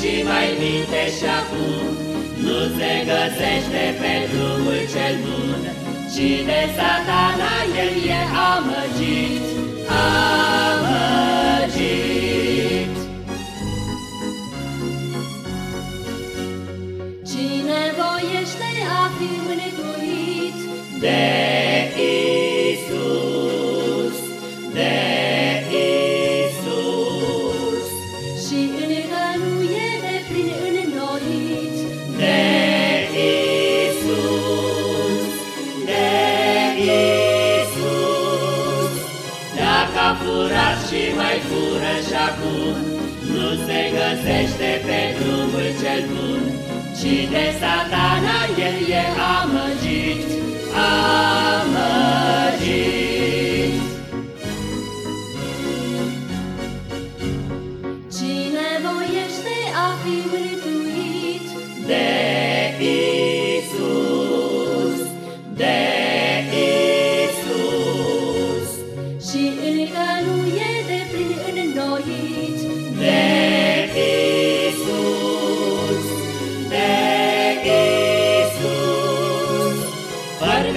și acum. Nu se găsește pe drumul cel bun Cine satana, el e amăgit. Amăgit. Cine voiește a fi mântuit. De și mai fură și acum. Nu se găsește pe drumul cel bun Cine satana, el e amăgit, amăgit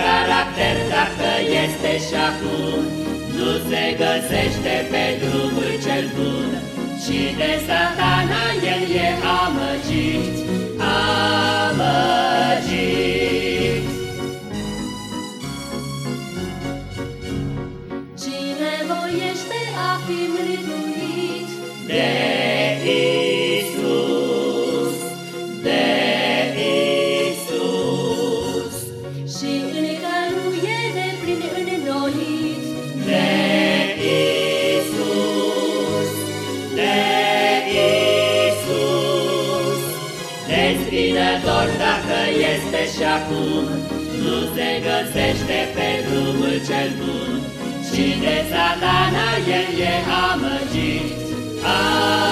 caracter dacă este și acum Nu se găsește pe drumul cel bun Și de mântuit De Dezbinător dacă este și acum, Nu se găsește pe drumul cel bun, Și de satana el e amăgit, amăgit.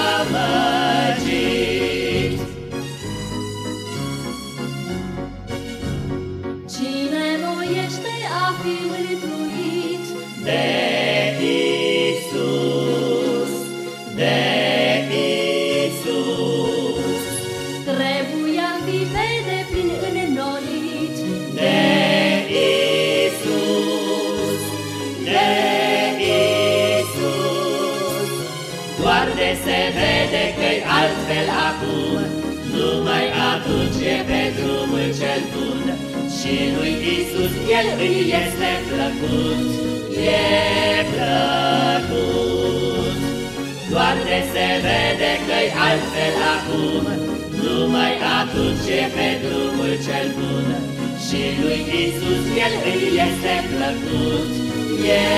De se vede că-i altfel acum, Numai atunci e pe drumul cel bun, Și lui Isus el îi este plăcut, e plăcut. Doar de se vede că-i altfel acum, Numai atunci e pe drumul cel bun, Și lui Isus el îi este plăcut, e plăcut.